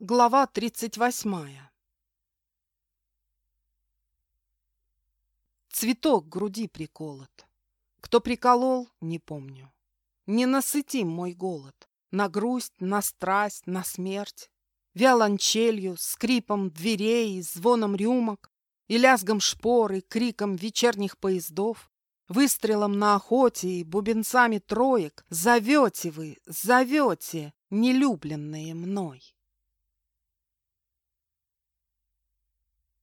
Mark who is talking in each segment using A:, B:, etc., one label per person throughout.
A: Глава тридцать восьмая Цветок к груди приколот. Кто приколол, не помню. Не насытим мой голод. На грусть, на страсть, на смерть. Виолончелью, скрипом дверей, звоном рюмок И лязгом шпор, и криком вечерних поездов, Выстрелом на охоте и бубенцами троек Зовете вы, зовете, нелюбленные мной.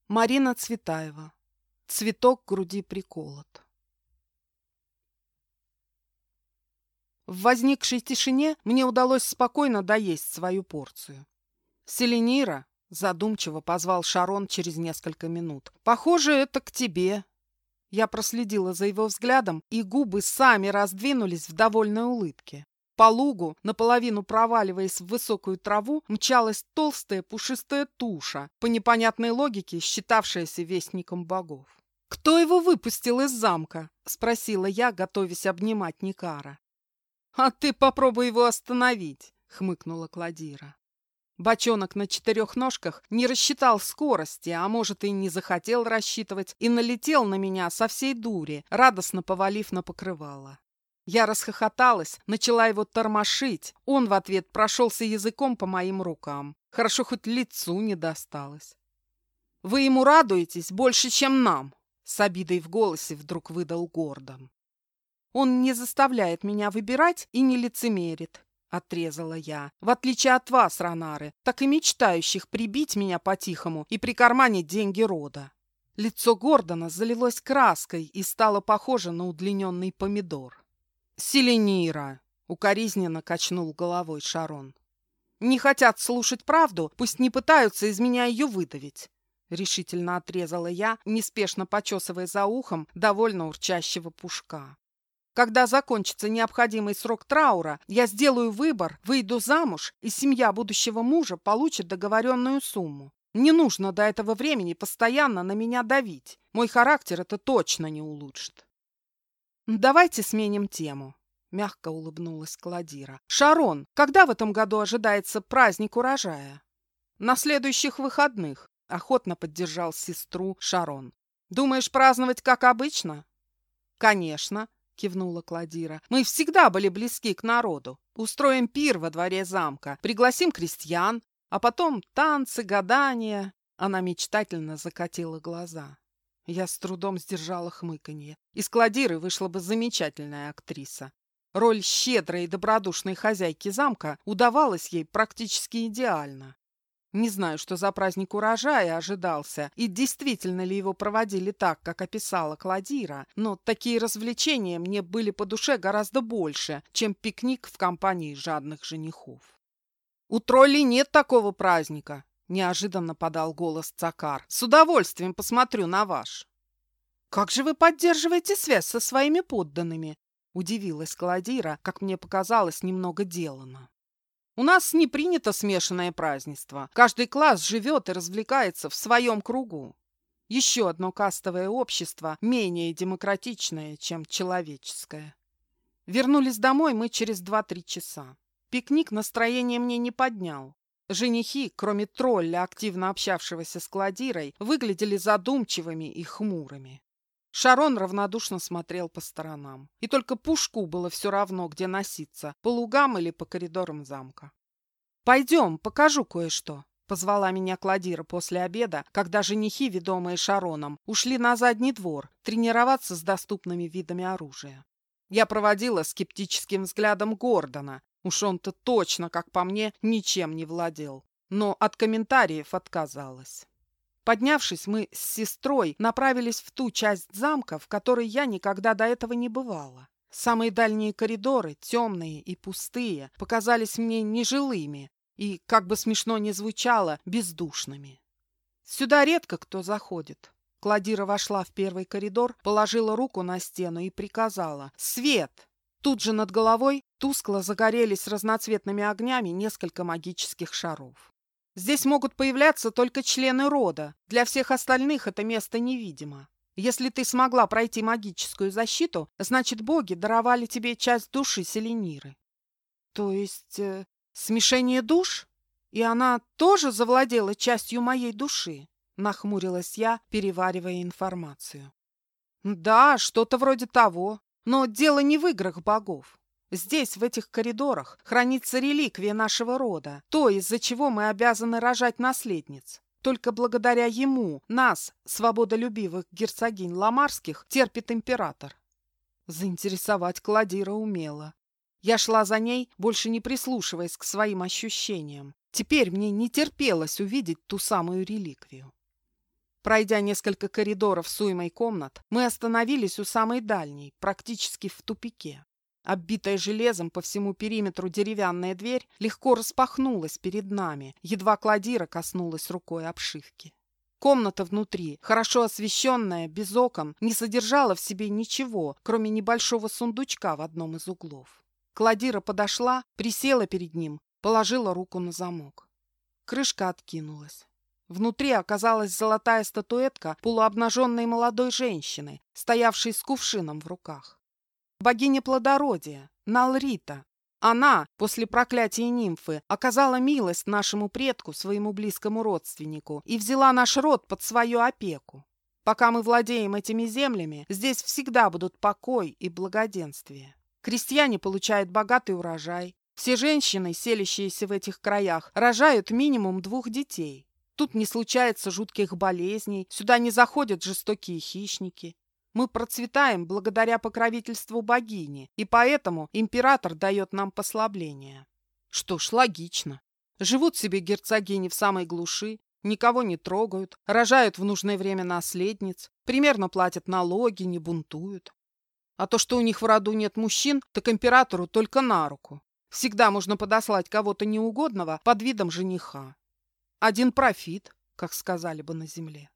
A: Марина Цветаева. Цветок груди приколот. В возникшей тишине мне удалось спокойно доесть свою порцию. «Селенира», — задумчиво позвал Шарон через несколько минут, — «похоже, это к тебе». Я проследила за его взглядом, и губы сами раздвинулись в довольной улыбке. По лугу, наполовину проваливаясь в высокую траву, мчалась толстая пушистая туша, по непонятной логике считавшаяся вестником богов. «Кто его выпустил из замка?» — спросила я, готовясь обнимать Никара. «А ты попробуй его остановить!» — хмыкнула Кладира. Бочонок на четырех ножках не рассчитал скорости, а может и не захотел рассчитывать, и налетел на меня со всей дури, радостно повалив на покрывало. Я расхохоталась, начала его тормошить. Он в ответ прошелся языком по моим рукам. Хорошо хоть лицу не досталось. «Вы ему радуетесь больше, чем нам!» С обидой в голосе вдруг выдал Гордон. «Он не заставляет меня выбирать и не лицемерит», — отрезала я. «В отличие от вас, Ронары, так и мечтающих прибить меня по-тихому и прикарманить деньги рода». Лицо Гордона залилось краской и стало похоже на удлиненный помидор. «Селенира!» — укоризненно качнул головой Шарон. «Не хотят слушать правду, пусть не пытаются из меня ее выдавить!» Решительно отрезала я, неспешно почесывая за ухом довольно урчащего пушка. Когда закончится необходимый срок траура, я сделаю выбор, выйду замуж, и семья будущего мужа получит договоренную сумму. Не нужно до этого времени постоянно на меня давить. Мой характер это точно не улучшит. «Давайте сменим тему», — мягко улыбнулась Кладира. «Шарон, когда в этом году ожидается праздник урожая?» «На следующих выходных», — охотно поддержал сестру Шарон. «Думаешь праздновать как обычно?» «Конечно», — кивнула Кладира. «Мы всегда были близки к народу. Устроим пир во дворе замка, пригласим крестьян, а потом танцы, гадания». Она мечтательно закатила глаза. Я с трудом сдержала хмыканье. Из Кладиры вышла бы замечательная актриса. Роль щедрой и добродушной хозяйки замка удавалась ей практически идеально. Не знаю, что за праздник урожая ожидался, и действительно ли его проводили так, как описала Кладира, но такие развлечения мне были по душе гораздо больше, чем пикник в компании жадных женихов. У троллей нет такого праздника, Неожиданно подал голос Цакар. «С удовольствием посмотрю на ваш». «Как же вы поддерживаете связь со своими подданными?» Удивилась Каладира, как мне показалось, немного делано. «У нас не принято смешанное празднество. Каждый класс живет и развлекается в своем кругу. Еще одно кастовое общество, менее демократичное, чем человеческое. Вернулись домой мы через два-три часа. Пикник настроение мне не поднял. Женихи, кроме тролля, активно общавшегося с Кладирой, выглядели задумчивыми и хмурыми. Шарон равнодушно смотрел по сторонам. И только Пушку было все равно, где носиться, по лугам или по коридорам замка. «Пойдем, покажу кое-что», — позвала меня Кладира после обеда, когда женихи, ведомые Шароном, ушли на задний двор тренироваться с доступными видами оружия. Я проводила скептическим взглядом Гордона, Уж он-то точно, как по мне, ничем не владел. Но от комментариев отказалась. Поднявшись, мы с сестрой направились в ту часть замка, в которой я никогда до этого не бывала. Самые дальние коридоры, темные и пустые, показались мне нежилыми и, как бы смешно ни звучало, бездушными. Сюда редко кто заходит. Кладира вошла в первый коридор, положила руку на стену и приказала «Свет!». Тут же над головой Тускло загорелись разноцветными огнями несколько магических шаров. Здесь могут появляться только члены рода. Для всех остальных это место невидимо. Если ты смогла пройти магическую защиту, значит, боги даровали тебе часть души Селениры. То есть э, смешение душ? И она тоже завладела частью моей души, нахмурилась я, переваривая информацию. Да, что-то вроде того. Но дело не в играх богов. Здесь, в этих коридорах, хранится реликвия нашего рода, то, из-за чего мы обязаны рожать наследниц. Только благодаря ему нас, свободолюбивых герцогинь Ламарских, терпит император. Заинтересовать Кладира умела. Я шла за ней, больше не прислушиваясь к своим ощущениям. Теперь мне не терпелось увидеть ту самую реликвию. Пройдя несколько коридоров с уймой комнат, мы остановились у самой дальней, практически в тупике. Оббитая железом по всему периметру деревянная дверь легко распахнулась перед нами, едва Кладира коснулась рукой обшивки. Комната внутри, хорошо освещенная, без окон, не содержала в себе ничего, кроме небольшого сундучка в одном из углов. Кладира подошла, присела перед ним, положила руку на замок. Крышка откинулась. Внутри оказалась золотая статуэтка полуобнаженной молодой женщины, стоявшей с кувшином в руках. Богиня плодородия, Налрита. Она, после проклятия нимфы, оказала милость нашему предку, своему близкому родственнику, и взяла наш род под свою опеку. Пока мы владеем этими землями, здесь всегда будут покой и благоденствие. Крестьяне получают богатый урожай. Все женщины, селящиеся в этих краях, рожают минимум двух детей. Тут не случается жутких болезней, сюда не заходят жестокие хищники. Мы процветаем благодаря покровительству богини, и поэтому император дает нам послабление. Что ж, логично. Живут себе герцогини в самой глуши, никого не трогают, рожают в нужное время наследниц, примерно платят налоги, не бунтуют. А то, что у них в роду нет мужчин, так императору только на руку. Всегда можно подослать кого-то неугодного под видом жениха. Один профит, как сказали бы на земле.